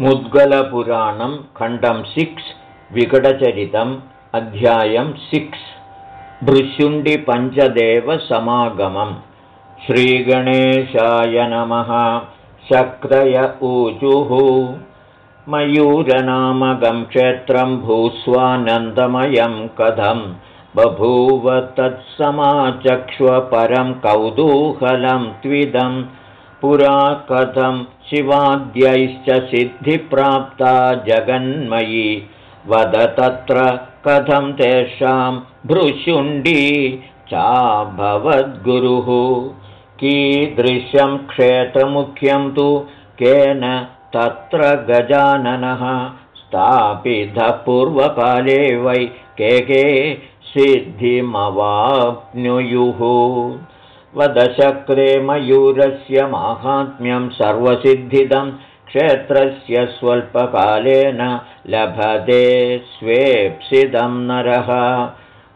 मुद्गलपुराणं खण्डं सिक्स् विकटचरितम् अध्यायं सिक्स्। भृशुण्डिपञ्चदेवसमागमम्। श्रीगणेशाय नमः। शक्रय ऊचुः। मयूरनामकं क्षेत्रं भूस्वानन्दमयं कथं बभूव तत्समाचक्ष्वपरं कौतूहलं त्विदम्। पुरा कथं शिवाद्यैश्च सिद्धिप्राप्ता जगन्मयी। वद तत्र कथं तेषां भृशुण्डी चाभवद्गुरुः। कीदृशं क्षेत्रमुख्यं तु केन तत्र गजाननः। स्थापितः पूर्वकाले वै के के सिद्धिमवाप्नुयुः वदशक्रे मयूरस्य माहात्म्यं सर्वसिद्धिदं क्षेत्रस्य स्वल्पकालेन लभते स्वेप्सिदं नरः।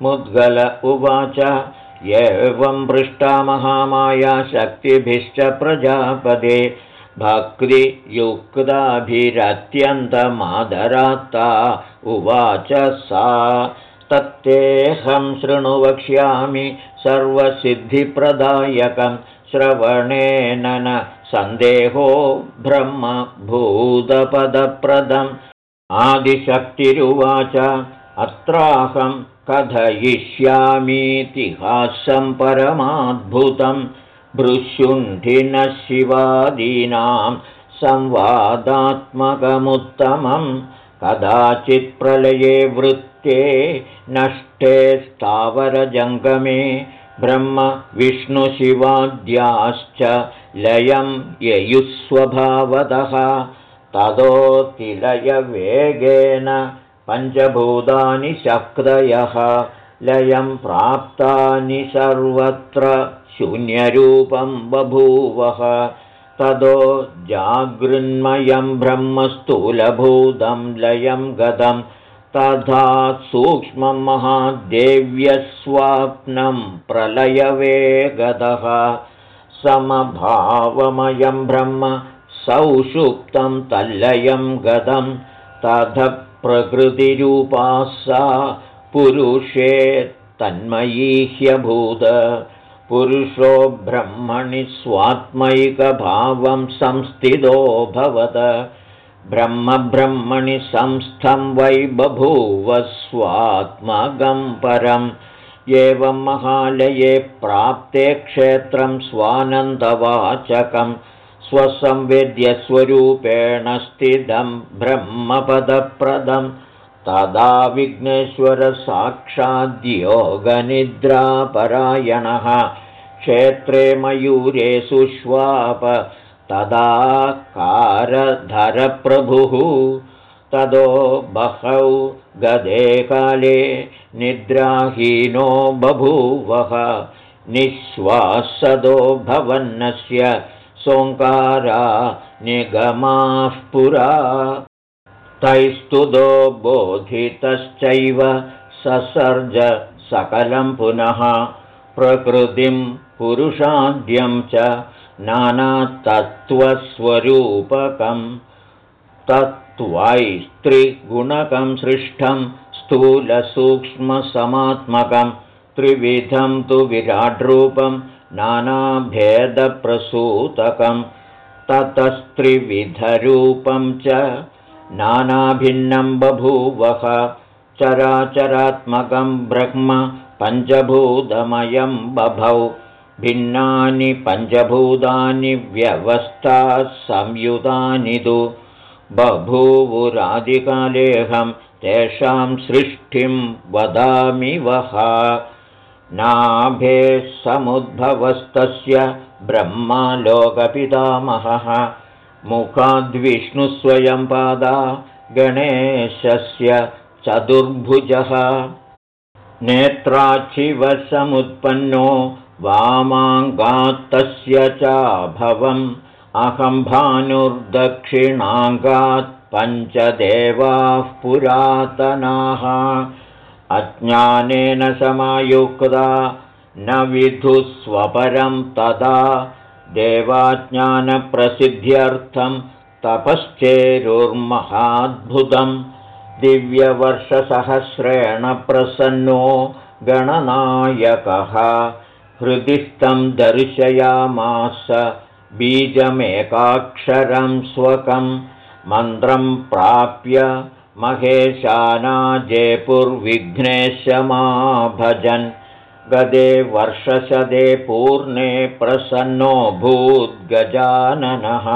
मुद्गल उवाच एवं पृष्टा महामाया शक्तिभिश्च प्रजापदे। भक्तियुक्ताभिरत्यन्तमादरात्ता उवाच सा। तत्तेऽहं शृणु वक्ष्यामि सर्वसिद्धिप्रदायकं श्रवणेन न सन्देहो ब्रह्मभूतपदप्रदम्। आदिशक्तिरुवाच अत्राहं कथयिष्यामीतिहासं परमाद्भुतं। भृशुण्ठिनः शिवादीनां संवादात्मकमुत्तमं कदाचित्प्रलये वृत् नष्टे स्थावरजङ्गमे ब्रह्मविष्णुशिवाद्याश्च लयं ययुस्वभावतः। ततोतिलयवेगेन पञ्चभूतानि शक्तयः। लयं प्राप्तानि सर्वत्र शून्यरूपं बभूवः। ततो जागृन्मयं ब्रह्मस्थूलभूतं लयं गतम् तथा सूक्ष्मं महादेव्यस्वाप्नं प्रलयवेगतः समभावमयं ब्रह्म सौषुप्तं तल्लयं गतं तथ प्रकृतिरूपा सा पुरुषे तन्मयी ह्यभूत पुरुषो ब्रह्मणि स्वात्मैकभावं संस्थितोऽभवत् ब्रह्मब्रह्मणि संस्थं वै बभूव स्वात्मगं परम्। एवं महालये प्राप्ते क्षेत्रं स्वानन्दवाचकं स्वसंवेद्यस्वरूपेण स्थितं ब्रह्मपदप्रदं तदा विघ्नेश्वरसाक्षाद्योगनिद्रापरायणः क्षेत्रे मयूरे सुष्वाप तदा कारधरप्रभुः तदो बहौ गदे काले निद्राहीनो बभूवः निःश्वासदो भवन्नस्य सोङ्कारा निगमाः पुरा। तैस्तुतो बोधितश्चैव ससर्ज सकलं पुनः प्रकृतिं पुरुषाद्यं च नानातत्त्वस्वरूपकं तत्त्वैस्त्रिगुणकं सृष्टं स्थूलसूक्ष्मसमात्मकं त्रिविधं तु विराड्रूपं नानाभेदप्रसूतकं ततस्त्रिविधरूपं च नानाभिन्नं बभूवः चराचरात्मकं ब्रह्म पञ्चभूतमयं बभौ भिन्नानि पञ्चभूतानि व्यवस्था संयुतानि तु। बभूवुरादिकालेऽहं तेषां सृष्टिं वदामि वः। नाभे समुद्भवस्तस्य ब्रह्मालोकपितामहः। मुखाद्विष्णुस्वयं पादा गणेशस्य चतुर्भुजः। नेत्राचिवसमुत्पन्नो वामाङ्गात्तस्य चाभवम् अहं भानुर्दक्षिणाङ्गात् पञ्चदेवाः पुरातनाः। अज्ञानेन समायुक्ता न विधुस्वपरं तदा। देवाज्ञानप्रसिद्ध्यर्थं तपश्चेरुर्महाद्भुतं। दिव्यवर्षसहस्रेण प्रसन्नो गणनायकः हृदिस्थं दर्शयामास बीजमेकाक्षरं स्वकं मन्त्रं प्राप्य महेशाना जयपुर्विघ्नेशमाभजन् गदे वर्षशदे पूर्णे प्रसन्नो भूद्गजाननः।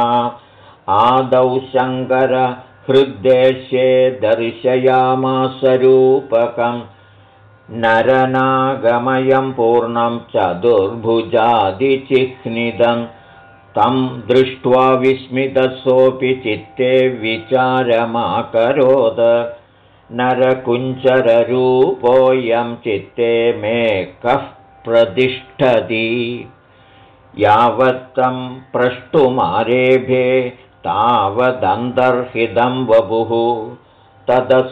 आदौ शङ्करहृद्देश्ये दर्शयामासरूपकम् नरनागमयं पूर्णं चतुर्भुजादिचिह्निदं तं दृष्ट्वा विस्मितसोऽपि चित्ते विचारमाकरोद नरकुञ्चररूपोऽयं चित्ते मे कः प्रतिष्ठति। यावत्तं प्रष्टुमारेभे तावदन्तर्हितं वपुः। ततः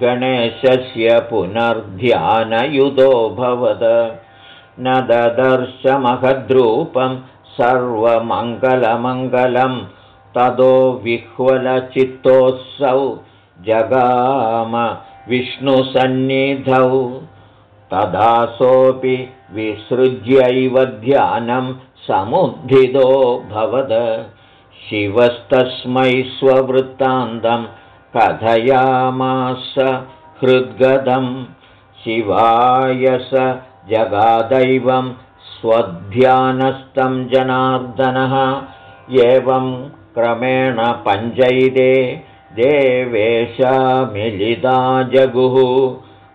गणेशस्य पुनर्ध्यानयुधोऽभवद। न ददर्शमहद्रूपं सर्वमङ्गलमङ्गलं ततो विह्वलचित्तोऽसौ जगाम विष्णुसन्निधौ। तदासोऽपि विसृज्यैव ध्यानं समुद्धितो भवद शिवस्तस्मै स्ववृत्तान्तं कथयामास हृद्गदं शिवाय स जगादैवं स्वध्यानस्थं जनार्दनः। एवं क्रमेण पञ्चैदे देवेशा मिलिता जगुः।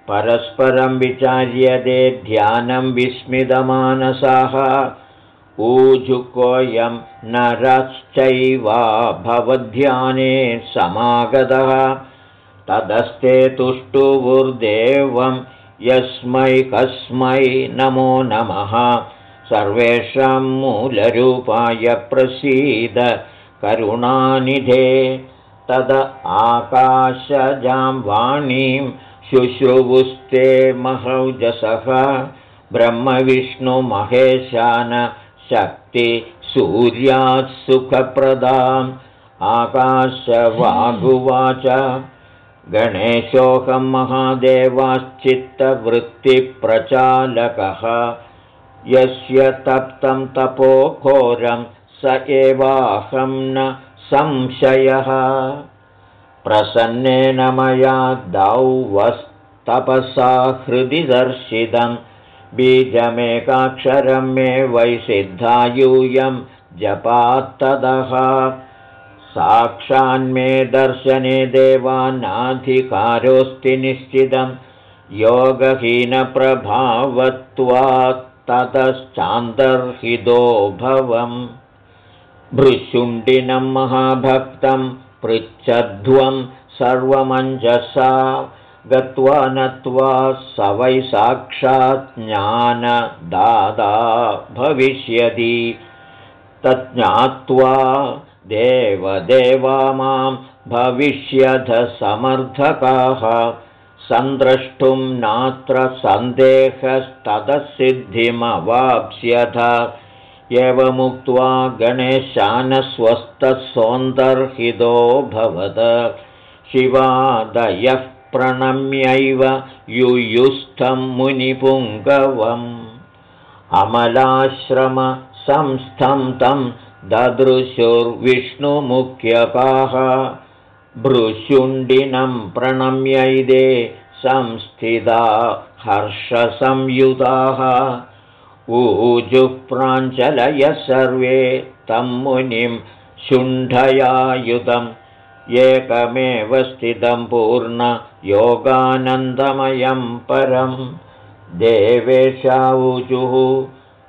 परस्परं विचार्यते ध्यानं विस्मितमानसाः ऊजुकोऽयं नरश्चैवा भवध्याने समागतः। तदस्ते तुष्टुवुर्देवं यस्मै कस्मै नमो नमः। सर्वेषां मूलरूपाय प्रसीद करुणानिधे। तद आकाशजां वाणीं शुश्रुवुस्ते महौजसः। ब्रह्मविष्णुमहेशान शक्ति सूर्यात् सुखप्रदाम् आकाशवागुवाच। गणेशोऽहं महादेवाश्चित्तवृत्तिप्रचालकः यस्य तप्तं तपोघोरं स एवाहं न संशयः। प्रसन्नेन मया दौवस्तपसा हृदि दर्शितम् बीजमेकाक्षरं मे वैसिद्धायूयं जपात्तदः। साक्षान्मे दर्शने देवानाधिकारोऽस्ति निश्चितं। योगहीनप्रभावत्वात्ततश्चान्तर्हितो भवम्। भृशुण्डिनं महाभक्तं पृच्छध्वं सर्वमञ्जसा गत्वा नत्वा स वै साक्षात् ज्ञानदादा भविष्यति। तज्ज्ञात्वा देवदेवा मां भविष्यधसमर्थकाः सन्द्रष्टुं नात्र सन्देहस्ततसिद्धिमवाप्स्यथ एवमुक्त्वा गणेशानस्वस्थसौन्दर्हितो भवद शिवादयः प्रणम्यैव युयुस्थं मुनिपुङ्गवम्। अमलाश्रमसंस्थं तं ददृशुर्विष्णुमुख्यकाः भृशुण्डिनं प्रणम्यैदे संस्थिता हर्षसंयुताः। ऊजुप्राञ्चलयः सर्वे तं मुनिं शुण्ठयायुधम् एकमेव स्थितं पूर्णयोगानन्दमयं परं। देवेशाऊचुः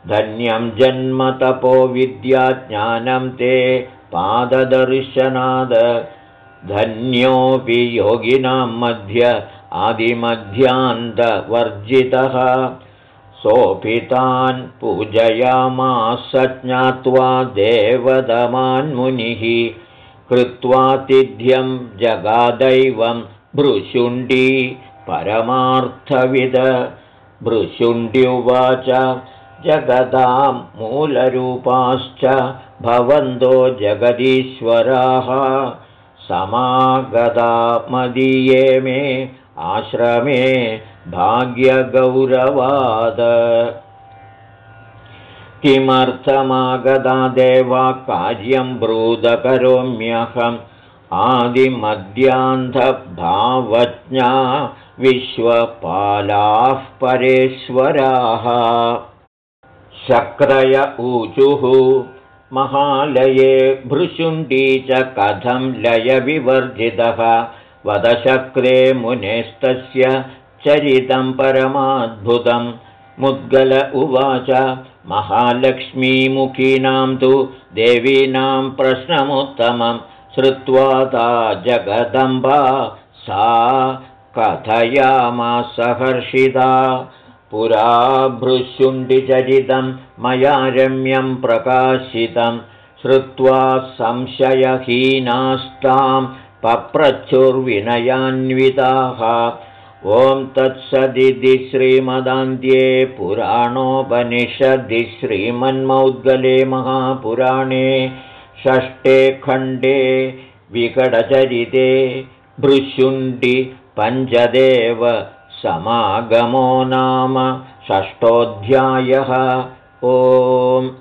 धन्यं जन्मतपो विद्याज्ञानं ते पाददर्शनाद। धन्योऽपि योगिनां मध्य आदिमध्यान्तवर्जितः। सोऽपितान् पूजयामास ज्ञात्वा देवदमान्मुनिः कृत्वातिथ्यं जगादैवं भृशुण्डी परमार्थविद। भृशुण्ड्युवाच जगदां मूलरूपाश्च भवन्तो जगदीश्वराः। समागता मदीये मे आश्रमे भाग्यगौरवाद किमर्थमागदा देवा कार्यं ब्रूदकरोम्यहम्? आदिमध्यान्धभावज्ञा विश्वपालाः परेश्वराः। शक्रय ऊचुः महालये भृशुण्डी च कथं लयविवर्जितः वदशक्रे मुनेस्तस्य चरितं परमाद्भुतं मुद्गल उवाच। महालक्ष्मीमुखीनां तु देवीनां प्रश्नमुत्तमं श्रुत्वा ता जगदम्बा सा कथयामासहर्षिता पुरा भृशुण्डिचरितं मया रम्यं प्रकाशितं श्रुत्वा संशयहीनास्तां पप्रच्छुर्विनयान्विताः ॐ तत्सदिति श्रीमदान्ध्ये पुराणोपनिषदि श्रीमन्मौद्गले महापुराणे षष्ठे खण्डे विकटचरिते भृशुण्डि पञ्चदेव समागमो नाम षष्ठोऽध्यायः। ओम्